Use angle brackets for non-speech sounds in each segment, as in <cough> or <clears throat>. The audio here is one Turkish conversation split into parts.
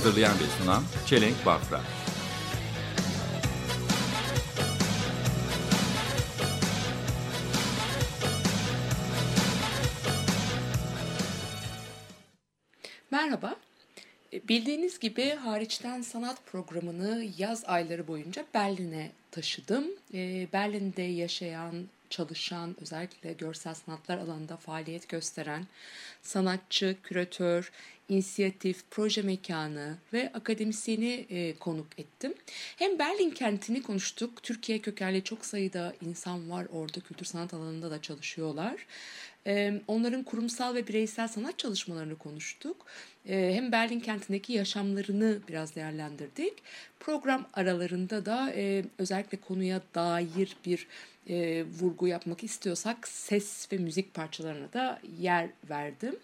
Hazırlayan ve sunan Çelenk Bafra Merhaba. E, Bildiğiniz gibi hariçten sanat programını yaz ayları boyunca Berlin'e taşıdım. E, Berlin'de yaşayan, çalışan, özellikle görsel sanatlar alanında faaliyet gösteren sanatçı, küratör, inisiyatif, proje mekanı ve akademisyeni e, konuk ettim. Hem Berlin kentini konuştuk. Türkiye kökenli çok sayıda insan var orada kültür sanat alanında da çalışıyorlar. E, Onların kurumsal ve bireysel sanat çalışmalarını konuştuk. E, Hem Berlin kentindeki yaşamlarını biraz değerlendirdik. Program aralarında da e, özellikle konuya dair bir e, vurgu yapmak istiyorsak ses ve müzik parçalarına da yer verdim.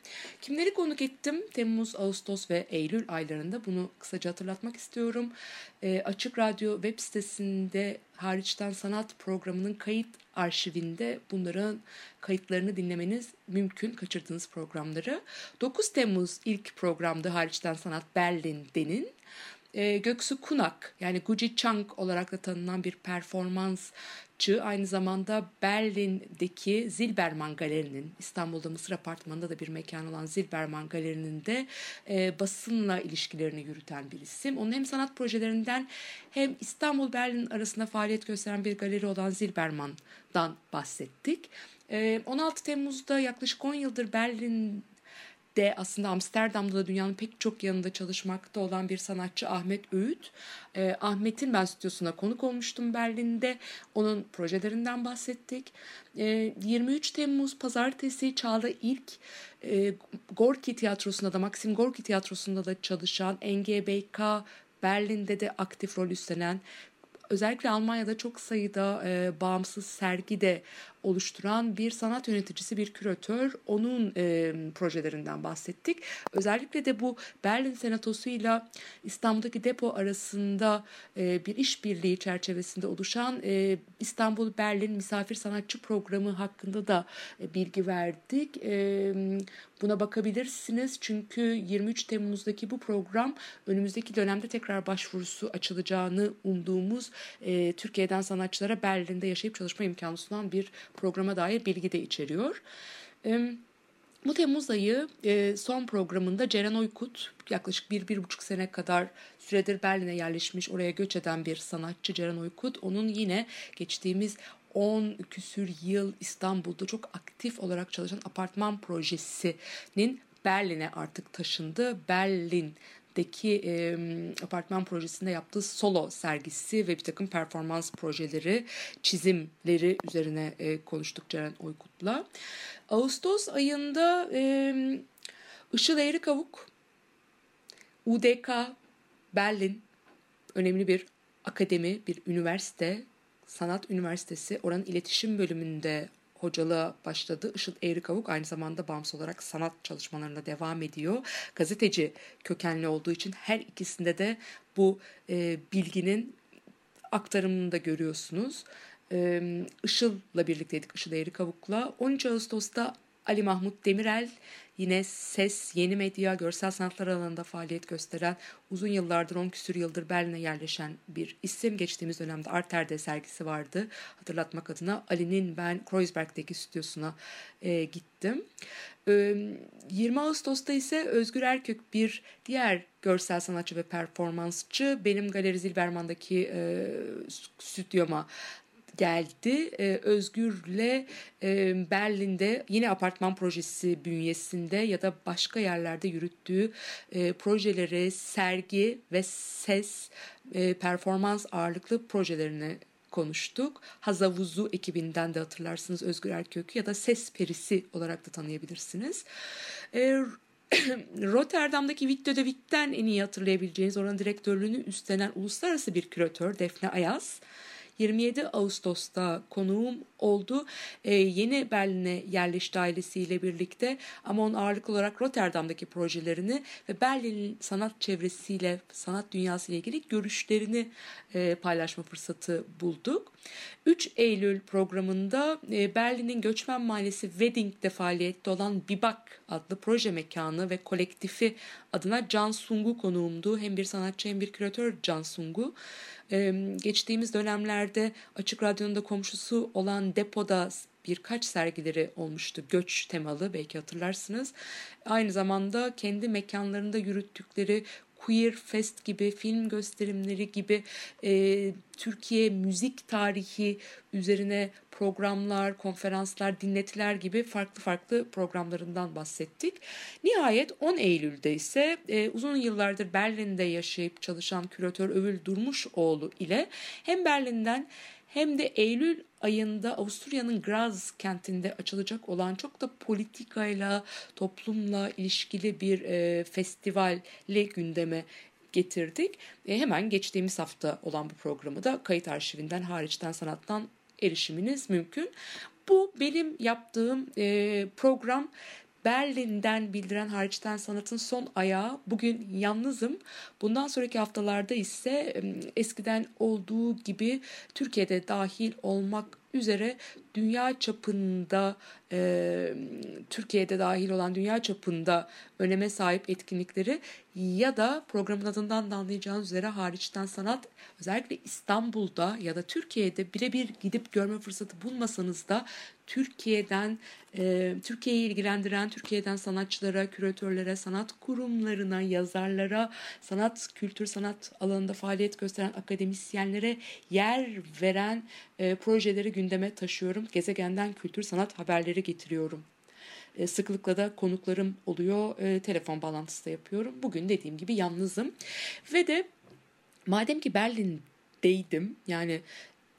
Kimleri konuk ettim? Temmuz, Ağustos ve Eylül aylarında bunu kısaca hatırlatmak istiyorum. E, Açık Radyo web sitesinde hariçten sanat programının kayıt arşivinde bunların kayıtlarını dinlemeniz mümkün kaçırdığınız programları. 9 Temmuz ilk programda hariçten sanat Berlin'denin e, Göksu Kunak yani Guji Chang olarak da tanınan bir performansçı. Aynı zamanda Berlin'deki Zilberman Galeri'nin İstanbul'da Mısır Apartmanı'nda da bir mekan olan Zilberman Galeri'nin de e, basınla ilişkilerini yürüten bir isim. Onun hem sanat projelerinden hem İstanbul-Berlin arasında faaliyet gösteren bir galeri olan Zilberman'dan bahsettik. E, 16 Temmuz'da yaklaşık 10 yıldır Berlin de aslında Amsterdam'da da dünyanın pek çok yanında çalışmakta olan bir sanatçı Ahmet Öğüt. Ee, Ahmet'in ben stüdyosuna konuk olmuştum Berlin'de. Onun projelerinden bahsettik. Ee, 23 Temmuz pazartesi Çağla İlk e, Gorki Tiyatrosu'nda da Maxim Gorki Tiyatrosu'nda da çalışan NGBK Berlin'de de aktif rol üstlenen özellikle Almanya'da çok sayıda e, bağımsız sergi de oluşturan bir sanat yöneticisi, bir küratör. Onun e, projelerinden bahsettik. Özellikle de bu Berlin Senatosu'yla İstanbul'daki depo arasında e, bir işbirliği çerçevesinde oluşan e, İstanbul-Berlin Misafir Sanatçı Programı hakkında da e, bilgi verdik. E, buna bakabilirsiniz çünkü 23 Temmuz'daki bu program önümüzdeki dönemde tekrar başvurusu açılacağını umduğumuz e, Türkiye'den sanatçılara Berlin'de yaşayıp çalışma imkanı sunan bir programa dair bilgi de içeriyor. Bu Temmuz ayı e, son programında Ceren Oykut yaklaşık bir, bir buçuk sene kadar süredir Berlin'e yerleşmiş oraya göç eden bir sanatçı Ceren Oykut. Onun yine geçtiğimiz 10 küsür yıl İstanbul'da çok aktif olarak çalışan apartman projesinin Berlin'e artık taşındı. Berlin deki e, apartman projesinde yaptığı solo sergisi ve bir takım performans projeleri, çizimleri üzerine e, konuştuk Ceren Oykut'la. Ağustos ayında e, Işıl Eğri Kavuk, UDK, Berlin, önemli bir akademi, bir üniversite, sanat üniversitesi. Oranın iletişim bölümünde hocalığa başladı. Işıl Eğrikavuk aynı zamanda bağımsız olarak sanat çalışmalarına devam ediyor. Gazeteci kökenli olduğu için her ikisinde de bu e, bilginin aktarımını da görüyorsunuz. E, Işıl'la birlikteydik Işıl Eğrikavuk'la. 13 Ağustos'ta Ali Mahmut Demirel yine ses, yeni medya, görsel sanatlar alanında faaliyet gösteren, uzun yıllardır 10 küsür yıldır Berlin'e yerleşen bir isim. Geçtiğimiz dönemde Arter'de sergisi vardı. Hatırlatmak adına Ali'nin ben Kreuzberg'deki stüdyosuna e, gittim. E, 20 Ağustos'ta ise Özgür Erkök bir diğer görsel sanatçı ve performansçı benim Galeri Zilberman'daki e, stüdyoma geldi. Ee, Özgür'le e, Berlin'de yine apartman projesi bünyesinde ya da başka yerlerde yürüttüğü e, projeleri, sergi ve ses, e, performans ağırlıklı projelerini konuştuk. Hazavuzu ekibinden de hatırlarsınız Özgür Erkök'ü ya da Ses Perisi olarak da tanıyabilirsiniz. E, <clears throat> Rotterdam'daki Witte de Wit'ten en iyi hatırlayabileceğiniz oranın direktörlüğünü üstlenen uluslararası bir küratör Defne Ayaz. 27 Ağustos'ta konuğum oldu. Ee, yeni Berlin'e yerleşti ailesiyle birlikte ama onun ağırlık olarak Rotterdam'daki projelerini ve Berlin'in sanat çevresiyle, sanat dünyasıyla ilgili görüşlerini e, paylaşma fırsatı bulduk. 3 Eylül programında e, Berlin'in göçmen mahallesi Wedding'de faaliyette olan Bibak adlı proje mekanı ve kolektifi adına Can Sungu konuğumdu. Hem bir sanatçı hem bir küratör Can Sungu. Geçtiğimiz dönemlerde Açık Radyo'nun da komşusu olan depoda birkaç sergileri olmuştu. Göç temalı belki hatırlarsınız. Aynı zamanda kendi mekanlarında yürüttükleri Queer Fest gibi film gösterimleri gibi e, Türkiye müzik tarihi üzerine programlar, konferanslar, dinletiler gibi farklı farklı programlarından bahsettik. Nihayet 10 Eylül'de ise e, uzun yıllardır Berlin'de yaşayıp çalışan küratör Övül Durmuşoğlu ile hem Berlin'den hem de Eylül ayında Avusturya'nın Graz kentinde açılacak olan çok da politikayla, toplumla ilişkili bir e, festivalle gündeme getirdik. E, hemen geçtiğimiz hafta olan bu programı da kayıt arşivinden hariçten sanattan erişiminiz mümkün. Bu benim yaptığım e, program Berlin'den bildiren hariçten sanatın son ayağı. Bugün yalnızım. Bundan sonraki haftalarda ise eskiden olduğu gibi Türkiye'de dahil olmak üzere dünya çapında e, Türkiye'de dahil olan dünya çapında öneme sahip etkinlikleri ya da programın adından da anlayacağınız üzere hariçten sanat özellikle İstanbul'da ya da Türkiye'de birebir gidip görme fırsatı bulmasanız da Türkiye'den e, Türkiye'yi ilgilendiren Türkiye'den sanatçılara, küratörlere, sanat kurumlarına, yazarlara, sanat, kültür, sanat alanında faaliyet gösteren akademisyenlere yer veren e, projeleri gündeme taşıyorum. Gezegenden kültür sanat haberleri getiriyorum. E, sıklıkla da konuklarım oluyor. E, telefon bağlantısı da yapıyorum. Bugün dediğim gibi yalnızım. Ve de madem ki Berlin'deydim yani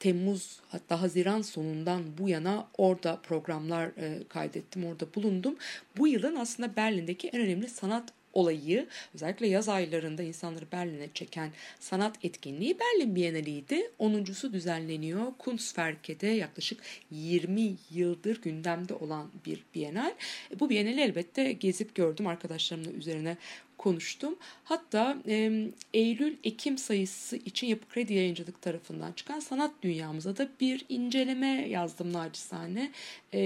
Temmuz hatta Haziran sonundan bu yana orada programlar e, kaydettim, orada bulundum. Bu yılın aslında Berlin'deki en önemli sanat olayı özellikle yaz aylarında insanları Berlin'e çeken sanat etkinliği Berlin Bienaliydi. 10.sü düzenleniyor. Kunstwerke'de yaklaşık 20 yıldır gündemde olan bir bienal. E, bu bienali elbette gezip gördüm arkadaşlarımla üzerine konuştum. Hatta e, Eylül-Ekim sayısı için Yapı Kredi Yayıncılık tarafından çıkan sanat dünyamıza da bir inceleme yazdım naçizane. E,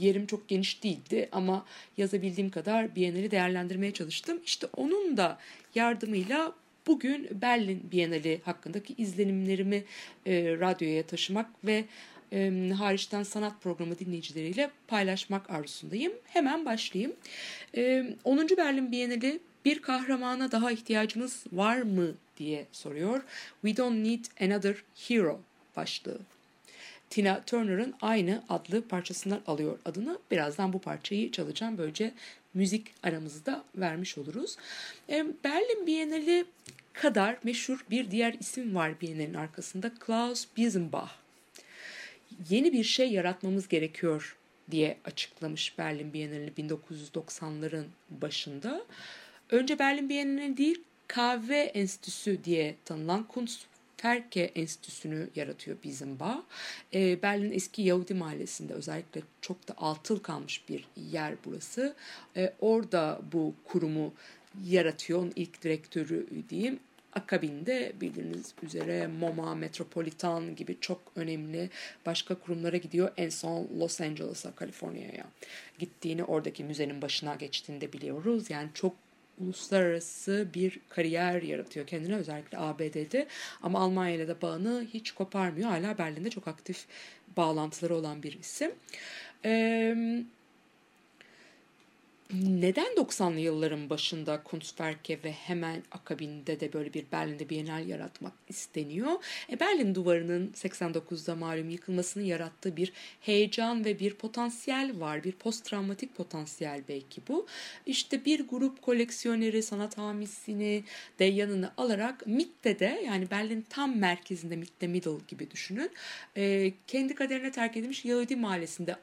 yerim çok geniş değildi ama yazabildiğim kadar Biennale'i değerlendirmeye çalıştım. İşte onun da yardımıyla bugün Berlin Bienali hakkındaki izlenimlerimi e, radyoya taşımak ve e, hariçten sanat programı dinleyicileriyle paylaşmak arzusundayım. Hemen başlayayım. E, 10. Berlin Bienali bir kahramana daha ihtiyacımız var mı diye soruyor. We don't need another hero başlığı. Tina Turner'ın aynı adlı parçasından alıyor adını. Birazdan bu parçayı çalacağım. Böylece müzik aramızda vermiş oluruz. Berlin Bienali kadar meşhur bir diğer isim var Bienal'in arkasında. Klaus Biesenbach yeni bir şey yaratmamız gerekiyor diye açıklamış Berlin Bienali 1990'ların başında. Önce Berlin Bienali değil Kahve Enstitüsü diye tanınan Kunstwerke Enstitüsü'nü yaratıyor Bizenbach. E, Berlin eski Yahudi mahallesinde özellikle çok da altıl kalmış bir yer burası. E, orada bu kurumu yaratıyor. Onun ilk direktörü diyeyim Akabinde bildiğiniz üzere MoMA, Metropolitan gibi çok önemli başka kurumlara gidiyor. En son Los Angeles'a, Kaliforniya'ya gittiğini, oradaki müzenin başına geçtiğini de biliyoruz. Yani çok uluslararası bir kariyer yaratıyor kendine özellikle ABD'de ama Almanya ile de bağını hiç koparmıyor. Hala Berlin'de çok aktif bağlantıları olan bir isim. Ee, neden 90'lı yılların başında Kunstwerke ve hemen akabinde de böyle bir Berlin'de Bienal yaratmak isteniyor? E, Berlin duvarının 89'da malum yıkılmasının yarattığı bir heyecan ve bir potansiyel var. Bir post travmatik potansiyel belki bu. İşte bir grup koleksiyoneri, sanat hamisini de yanına alarak Mitte'de yani Berlin tam merkezinde Mitte Middle gibi düşünün. E, kendi kaderine terk edilmiş Yahudi mahallesinde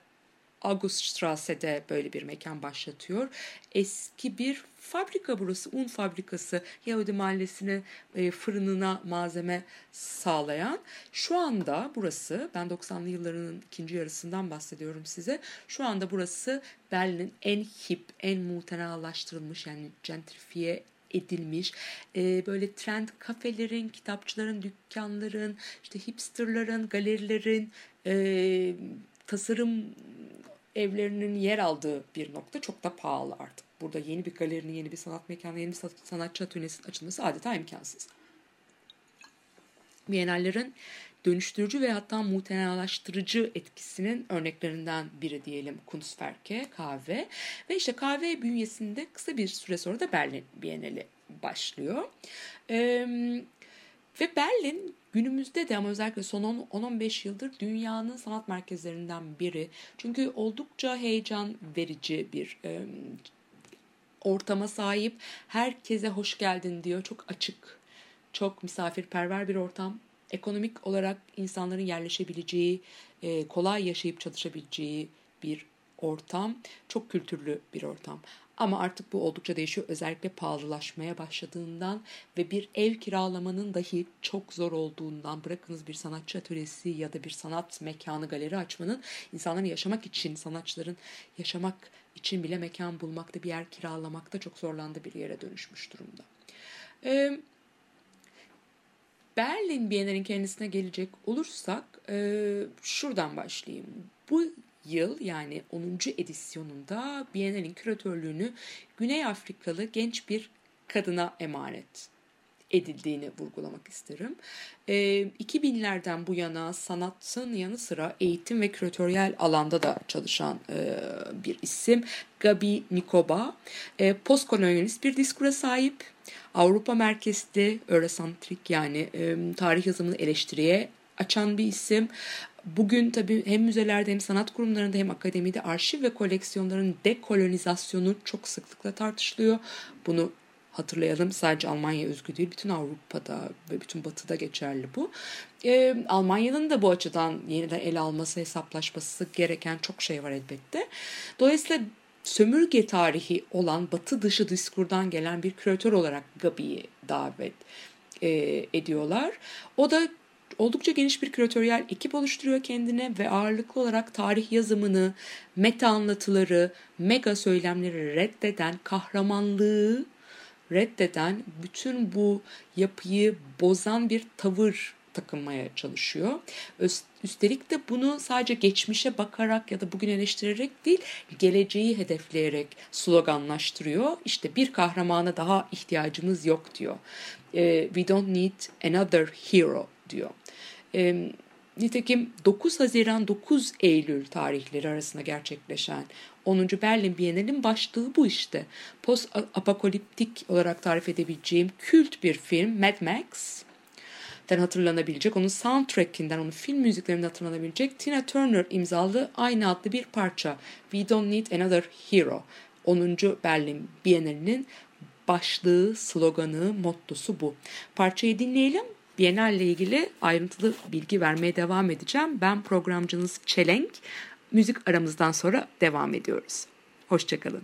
Auguststrasse'de böyle bir mekan başlatıyor. Eski bir fabrika burası, un fabrikası. Yahudi mahallesine, e, fırınına malzeme sağlayan. Şu anda burası, ben 90'lı yılların ikinci yarısından bahsediyorum size. Şu anda burası Berlin'in en hip, en mutenalaştırılmış yani gentrifiye edilmiş e, böyle trend kafelerin, kitapçıların, dükkanların, işte hipsterların, galerilerin, e, tasarım evlerinin yer aldığı bir nokta çok da pahalı artık. Burada yeni bir galerinin, yeni bir sanat mekanı, yeni bir sanatçı atölyesinin açılması adeta imkansız. Bienallerin dönüştürücü ve hatta mutenalaştırıcı etkisinin örneklerinden biri diyelim Kunstwerke, kahve. Ve işte kahve bünyesinde kısa bir süre sonra da Berlin Bienali başlıyor. Ee, ve Berlin günümüzde de ama özellikle son 10-15 yıldır dünyanın sanat merkezlerinden biri. Çünkü oldukça heyecan verici bir e, ortama sahip. Herkese hoş geldin diyor. Çok açık, çok misafirperver bir ortam ekonomik olarak insanların yerleşebileceği, e, kolay yaşayıp çalışabileceği bir ortam. Çok kültürlü bir ortam. Ama artık bu oldukça değişiyor. Özellikle pahalılaşmaya başladığından ve bir ev kiralamanın dahi çok zor olduğundan bırakınız bir sanatçı atölyesi ya da bir sanat mekanı galeri açmanın insanların yaşamak için, sanatçıların yaşamak için bile mekan bulmakta, bir yer kiralamakta çok zorlandığı bir yere dönüşmüş durumda. Berlin Bienalinin kendisine gelecek olursak şuradan başlayayım. Bu yıl yani 10. edisyonunda Bienal'in küratörlüğünü Güney Afrikalı genç bir kadına emanet edildiğini vurgulamak isterim. E, 2000'lerden bu yana sanatın yanı sıra eğitim ve küratöryel alanda da çalışan e, bir isim. Gabi Nikoba. E, postkolonyalist bir diskura sahip. Avrupa merkezli, Eurosantrik yani e, tarih yazımını eleştiriye açan bir isim. Bugün tabii hem müzelerde hem sanat kurumlarında hem akademide arşiv ve koleksiyonların dekolonizasyonu çok sıklıkla tartışılıyor. Bunu hatırlayalım sadece Almanya özgü değil bütün Avrupa'da ve bütün batıda geçerli bu. Ee, Almanya'nın da bu açıdan yeniden ele alması hesaplaşması gereken çok şey var elbette. Dolayısıyla sömürge tarihi olan batı dışı diskurdan gelen bir küratör olarak Gabi'yi davet e, ediyorlar. O da oldukça geniş bir küratöryel ekip oluşturuyor kendine ve ağırlıklı olarak tarih yazımını, meta anlatıları, mega söylemleri reddeden, kahramanlığı reddeden, bütün bu yapıyı bozan bir tavır takınmaya çalışıyor. Üstelik de bunu sadece geçmişe bakarak ya da bugün eleştirerek değil, geleceği hedefleyerek sloganlaştırıyor. İşte bir kahramana daha ihtiyacımız yok diyor. We don't need another hero diyor. Nitekim 9 Haziran 9 Eylül tarihleri arasında gerçekleşen 10. Berlin Bienal'in başlığı bu işte. Post apokaliptik olarak tarif edebileceğim kült bir film Mad Max hatırlanabilecek, onun soundtrackinden, onun film müziklerinden hatırlanabilecek Tina Turner imzalı aynı adlı bir parça. We Don't Need Another Hero. 10. Berlin Bienali'nin başlığı, sloganı, mottosu bu. Parçayı dinleyelim. Bienal ile ilgili ayrıntılı bilgi vermeye devam edeceğim. Ben programcınız Çelenk. Müzik aramızdan sonra devam ediyoruz. Hoşçakalın.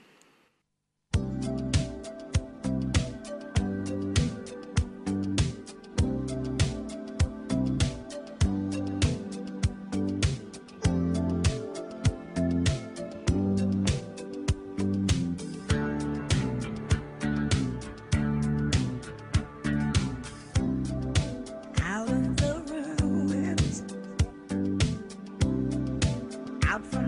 out from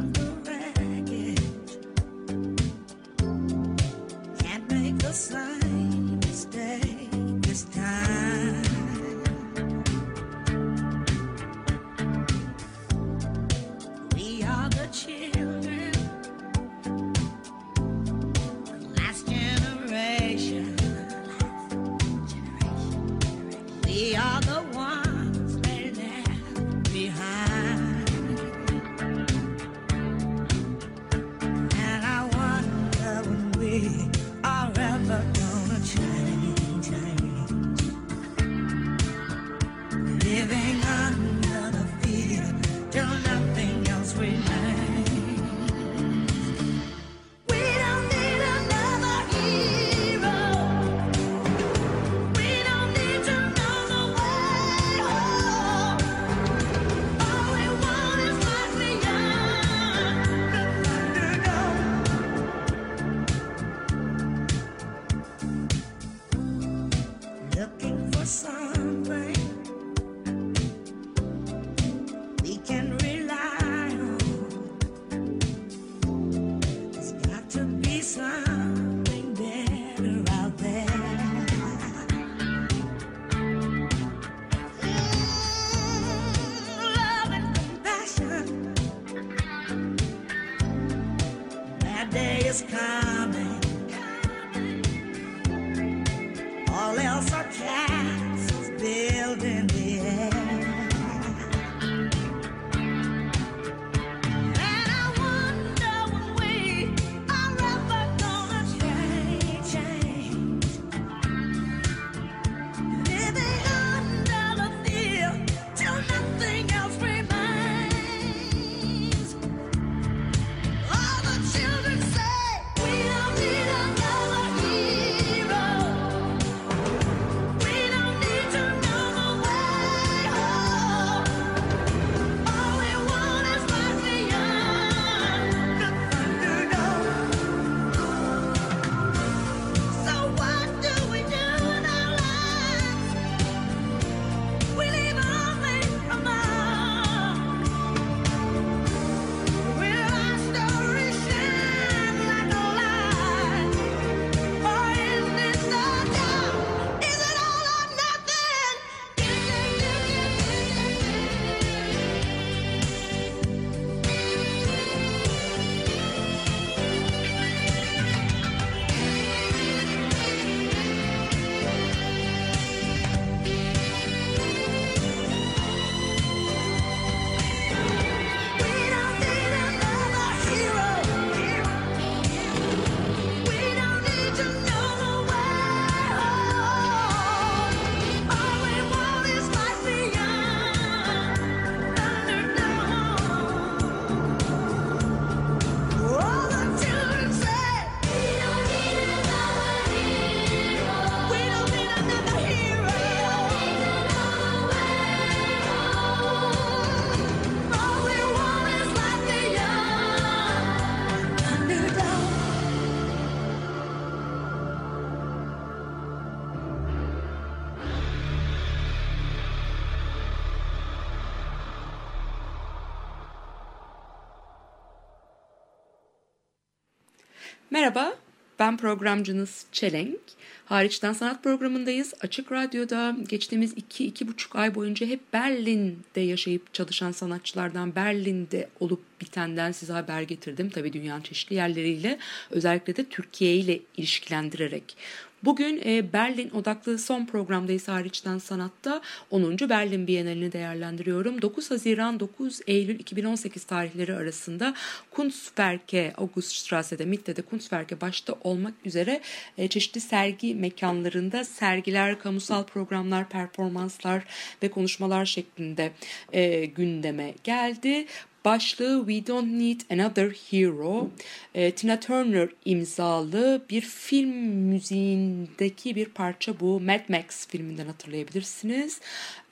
Merhaba, ben programcınız Çelenk. Hariçten Sanat programındayız. Açık Radyo'da geçtiğimiz 2-2,5 ay boyunca hep Berlin'de yaşayıp çalışan sanatçılardan, Berlin'de olup bitenden size haber getirdim. Tabii dünyanın çeşitli yerleriyle, özellikle de Türkiye ile ilişkilendirerek. Bugün e, Berlin odaklı son programdayız hariçten sanatta 10. Berlin Bienalini değerlendiriyorum. 9 Haziran 9 Eylül 2018 tarihleri arasında Kunstwerke Auguststrasse'de Mitte'de Kunstwerke başta olmak üzere e, çeşitli sergi mekanlarında sergiler, kamusal programlar, performanslar ve konuşmalar şeklinde e, gündeme geldi. Başlığı We Don't Need Another Hero. E, Tina Turner imzalı bir film müziğindeki bir parça bu. Mad Max filminden hatırlayabilirsiniz.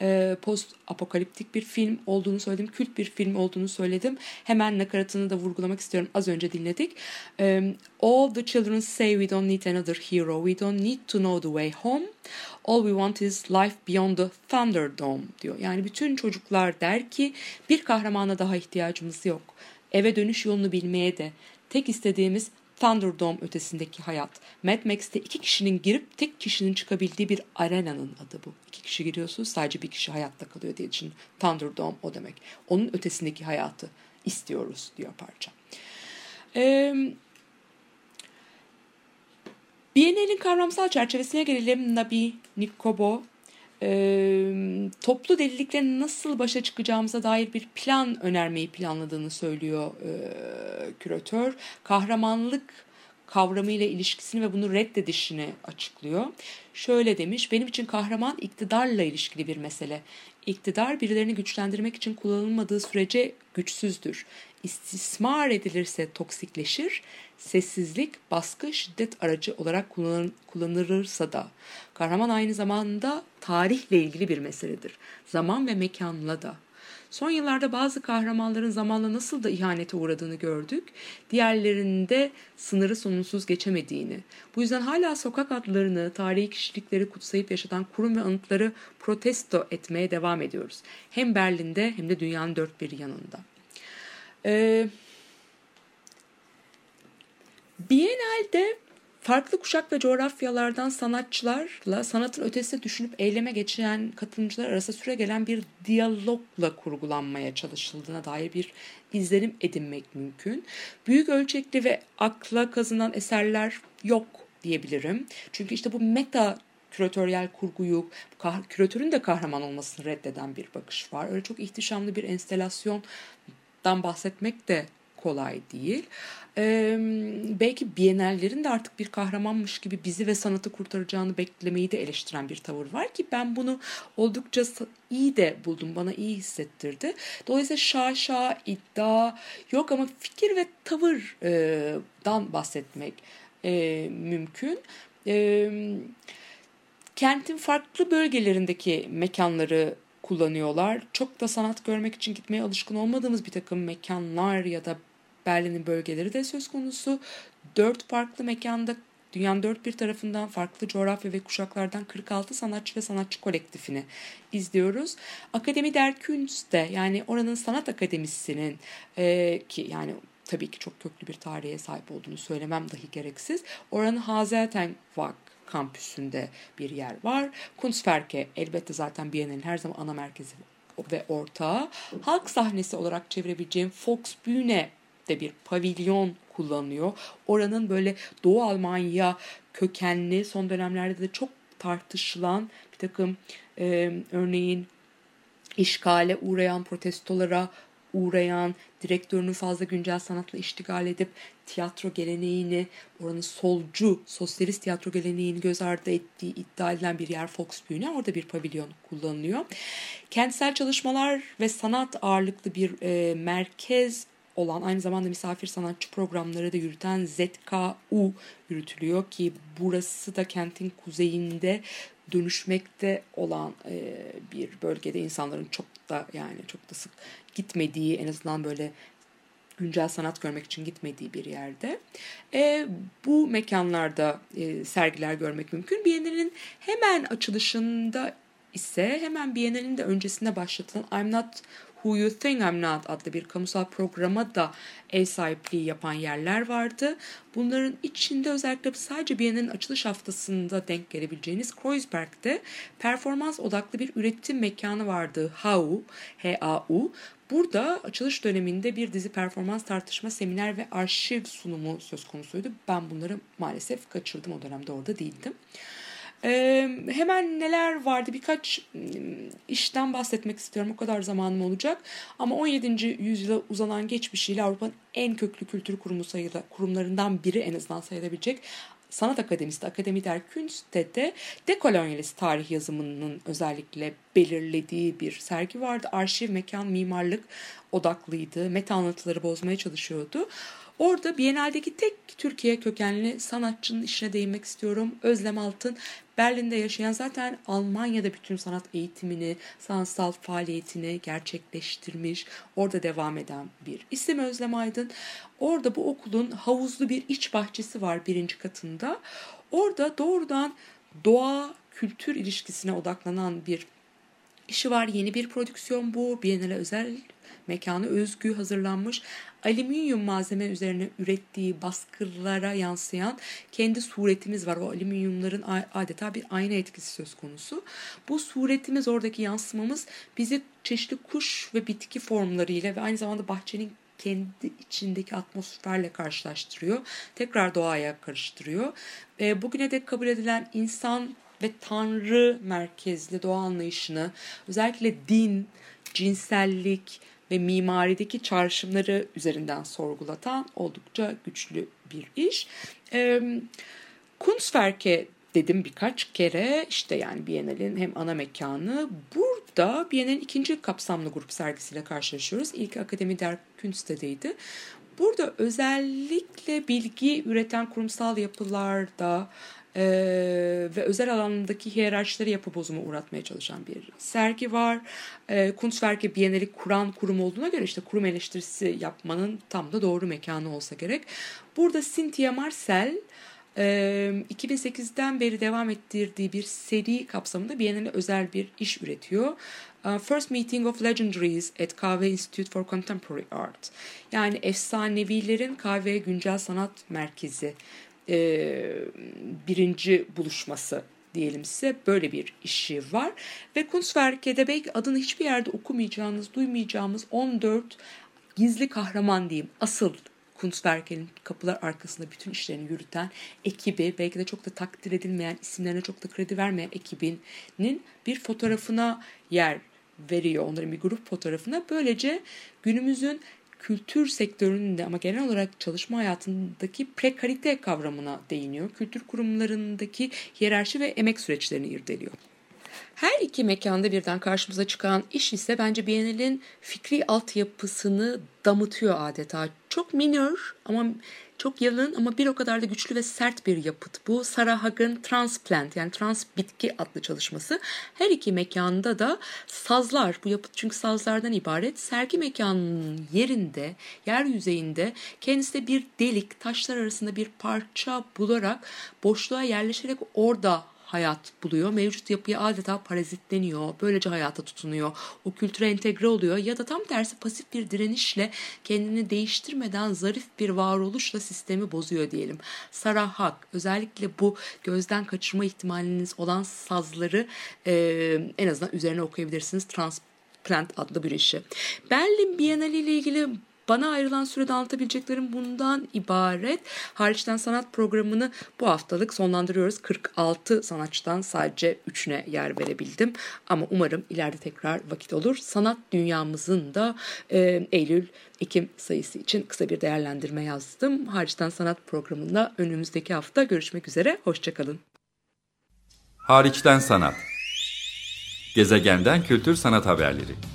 E, post apokaliptik bir film olduğunu söyledim. Kült bir film olduğunu söyledim. Hemen nakaratını da vurgulamak istiyorum. Az önce dinledik. E, All the children say we don't need another hero. We don't need to know the way home. All we want is life beyond the Thunderdome diyor. Yani bütün çocuklar der ki bir kahramana daha ihtiyacımız yok. Eve dönüş yolunu bilmeye de tek istediğimiz Thunderdome ötesindeki hayat. Mad Max'te iki kişinin girip tek kişinin çıkabildiği bir arenanın adı bu. İki kişi giriyorsunuz sadece bir kişi hayatta kalıyor diye için Thunderdome o demek. Onun ötesindeki hayatı istiyoruz diyor parça. Eee Biennial'in kavramsal çerçevesine gelelim. Nabi Nikobo e, toplu delilikle nasıl başa çıkacağımıza dair bir plan önermeyi planladığını söylüyor e, küratör. Kahramanlık kavramıyla ilişkisini ve bunu reddedişini açıklıyor. Şöyle demiş, benim için kahraman iktidarla ilişkili bir mesele. İktidar birilerini güçlendirmek için kullanılmadığı sürece güçsüzdür. İstismar edilirse toksikleşir, sessizlik, baskı, şiddet aracı olarak kullanır, kullanılırsa da. Kahraman aynı zamanda tarihle ilgili bir meseledir. Zaman ve mekanla da. Son yıllarda bazı kahramanların zamanla nasıl da ihanete uğradığını gördük. Diğerlerinde sınırı sonsuz geçemediğini. Bu yüzden hala sokak adlarını, tarihi kişilikleri kutsayıp yaşatan kurum ve anıtları protesto etmeye devam ediyoruz. Hem Berlin'de hem de dünyanın dört bir yanında. Ee, Biennale'de farklı kuşak ve coğrafyalardan sanatçılarla sanatın ötesine düşünüp eyleme geçen katılımcılar arasında süre gelen bir diyalogla kurgulanmaya çalışıldığına dair bir izlenim edinmek mümkün. Büyük ölçekli ve akla kazınan eserler yok diyebilirim. Çünkü işte bu meta küratöryel kurguyu, kah- küratörün de kahraman olmasını reddeden bir bakış var. Öyle çok ihtişamlı bir enstelasyondan bahsetmek de kolay değil. Ee, belki Biennallerin de artık bir kahramanmış gibi bizi ve sanatı kurtaracağını beklemeyi de eleştiren bir tavır var ki ben bunu oldukça iyi de buldum. Bana iyi hissettirdi. Dolayısıyla şaşa, iddia yok ama fikir ve tavırdan bahsetmek e, mümkün. E, kentin farklı bölgelerindeki mekanları kullanıyorlar. Çok da sanat görmek için gitmeye alışkın olmadığımız bir takım mekanlar ya da Berlin'in bölgeleri de söz konusu. Dört farklı mekanda dünyanın dört bir tarafından farklı coğrafya ve kuşaklardan 46 sanatçı ve sanatçı kolektifini izliyoruz. Akademi der Künst'te yani oranın sanat akademisinin e, ki yani tabii ki çok köklü bir tarihe sahip olduğunu söylemem dahi gereksiz. Oranın Hazeltenwag kampüsünde bir yer var. Kunstwerke elbette zaten Biennale'nin her zaman ana merkezi ve ortağı. Halk sahnesi olarak çevirebileceğim Volksbühne de bir pavilyon kullanıyor. Oranın böyle Doğu Almanya kökenli son dönemlerde de çok tartışılan bir takım e, örneğin işgale uğrayan, protestolara uğrayan, direktörünü fazla güncel sanatla iştigal edip tiyatro geleneğini, oranın solcu, sosyalist tiyatro geleneğini göz ardı ettiği iddia edilen bir yer Volksbühne. Orada bir pavilyon kullanılıyor. Kentsel çalışmalar ve sanat ağırlıklı bir e, merkez olan aynı zamanda misafir sanatçı programları da yürüten ZKU yürütülüyor ki burası da kentin kuzeyinde dönüşmekte olan e, bir bölgede insanların çok da yani çok da sık gitmediği en azından böyle güncel sanat görmek için gitmediği bir yerde. E, bu mekanlarda e, sergiler görmek mümkün. Biennale'nin hemen açılışında ise hemen Biennale'nin de öncesinde başlatılan I'm Not Who You Think I'm Not adlı bir kamusal programa da ev sahipliği yapan yerler vardı. Bunların içinde özellikle sadece Biennale'nin açılış haftasında denk gelebileceğiniz Kreuzberg'de performans odaklı bir üretim mekanı vardı. HAU, H-A-U. Burada açılış döneminde bir dizi performans tartışma, seminer ve arşiv sunumu söz konusuydu. Ben bunları maalesef kaçırdım o dönemde orada değildim. Ee, hemen neler vardı birkaç işten bahsetmek istiyorum o kadar zamanım olacak ama 17. yüzyıla uzanan geçmişiyle Avrupa'nın en köklü kültür kurumu sayılı kurumlarından biri en azından sayılabilecek Sanat Akademisi de Akademi der Künst'te de dekolonyalist tarih yazımının özellikle belirlediği bir sergi vardı. Arşiv, mekan, mimarlık odaklıydı. Meta anlatıları bozmaya çalışıyordu. Orada Biennale'deki tek Türkiye kökenli sanatçının işine değinmek istiyorum. Özlem Altın Berlin'de yaşayan zaten Almanya'da bütün sanat eğitimini, sanatsal faaliyetini gerçekleştirmiş. Orada devam eden bir isim Özlem Aydın. Orada bu okulun havuzlu bir iç bahçesi var birinci katında. Orada doğrudan doğa kültür ilişkisine odaklanan bir işi var. Yeni bir prodüksiyon bu. Biennale özel mekanı özgü hazırlanmış. Alüminyum malzeme üzerine ürettiği baskılara yansıyan kendi suretimiz var. O alüminyumların adeta bir ayna etkisi söz konusu. Bu suretimiz oradaki yansımamız bizi çeşitli kuş ve bitki formlarıyla ve aynı zamanda bahçenin kendi içindeki atmosferle karşılaştırıyor. Tekrar doğaya karıştırıyor. E, bugüne dek kabul edilen insan ve tanrı merkezli doğa anlayışını özellikle din, cinsellik ve mimarideki çağrışımları üzerinden sorgulatan oldukça güçlü bir iş. E, Kunstwerke dedim birkaç kere işte yani Biennale'nin hem ana mekanı. Burada Biennale'nin ikinci kapsamlı grup sergisiyle karşılaşıyoruz. İlk Akademi der Künste'deydi. Burada özellikle bilgi üreten kurumsal yapılarda e, ve özel alandaki hiyerarşileri yapı bozuma uğratmaya çalışan bir sergi var. E, Kunstwerke Bienali kuran kurum olduğuna göre işte kurum eleştirisi yapmanın tam da doğru mekanı olsa gerek. Burada Cynthia Marcel e, 2008'den beri devam ettirdiği bir seri kapsamında Biennale özel bir iş üretiyor. First Meeting of Legendaries at Kahve Institute for Contemporary Art. Yani efsanevilerin kahve güncel sanat merkezi e, birinci buluşması diyelim size böyle bir işi var. Ve Kunstwerke'de belki adını hiçbir yerde okumayacağınız, duymayacağımız 14 gizli kahraman diyeyim asıl Kunstwerke'nin kapılar arkasında bütün işlerini yürüten ekibi belki de çok da takdir edilmeyen isimlerine çok da kredi vermeyen ekibinin bir fotoğrafına yer veriyor. Onların bir grup fotoğrafına. Böylece günümüzün kültür sektöründe ama genel olarak çalışma hayatındaki prekarite kavramına değiniyor. Kültür kurumlarındaki hiyerarşi ve emek süreçlerini irdeliyor. Her iki mekanda birden karşımıza çıkan iş ise bence Biennale'in fikri altyapısını damıtıyor adeta. Çok minor ama çok yalın ama bir o kadar da güçlü ve sert bir yapıt. Bu Sarah Hagen Transplant yani trans bitki adlı çalışması. Her iki mekanda da sazlar, bu yapıt çünkü sazlardan ibaret. Sergi mekanının yerinde, yer yüzeyinde kendisi bir delik, taşlar arasında bir parça bularak boşluğa yerleşerek orada hayat buluyor. Mevcut yapıya adeta parazitleniyor. Böylece hayata tutunuyor. O kültüre entegre oluyor ya da tam tersi pasif bir direnişle kendini değiştirmeden zarif bir varoluşla sistemi bozuyor diyelim. Sarah Hak özellikle bu gözden kaçırma ihtimaliniz olan sazları e, en azından üzerine okuyabilirsiniz. Transplant adlı bir işi. Berlin Bienali ile ilgili bana ayrılan sürede anlatabileceklerim bundan ibaret. Hariçten sanat programını bu haftalık sonlandırıyoruz. 46 sanatçıdan sadece 3'üne yer verebildim. Ama umarım ileride tekrar vakit olur. Sanat dünyamızın da e, Eylül Ekim sayısı için kısa bir değerlendirme yazdım. Hariçten sanat programında önümüzdeki hafta görüşmek üzere. Hoşçakalın. Hariçten sanat. Gezegenden kültür sanat haberleri.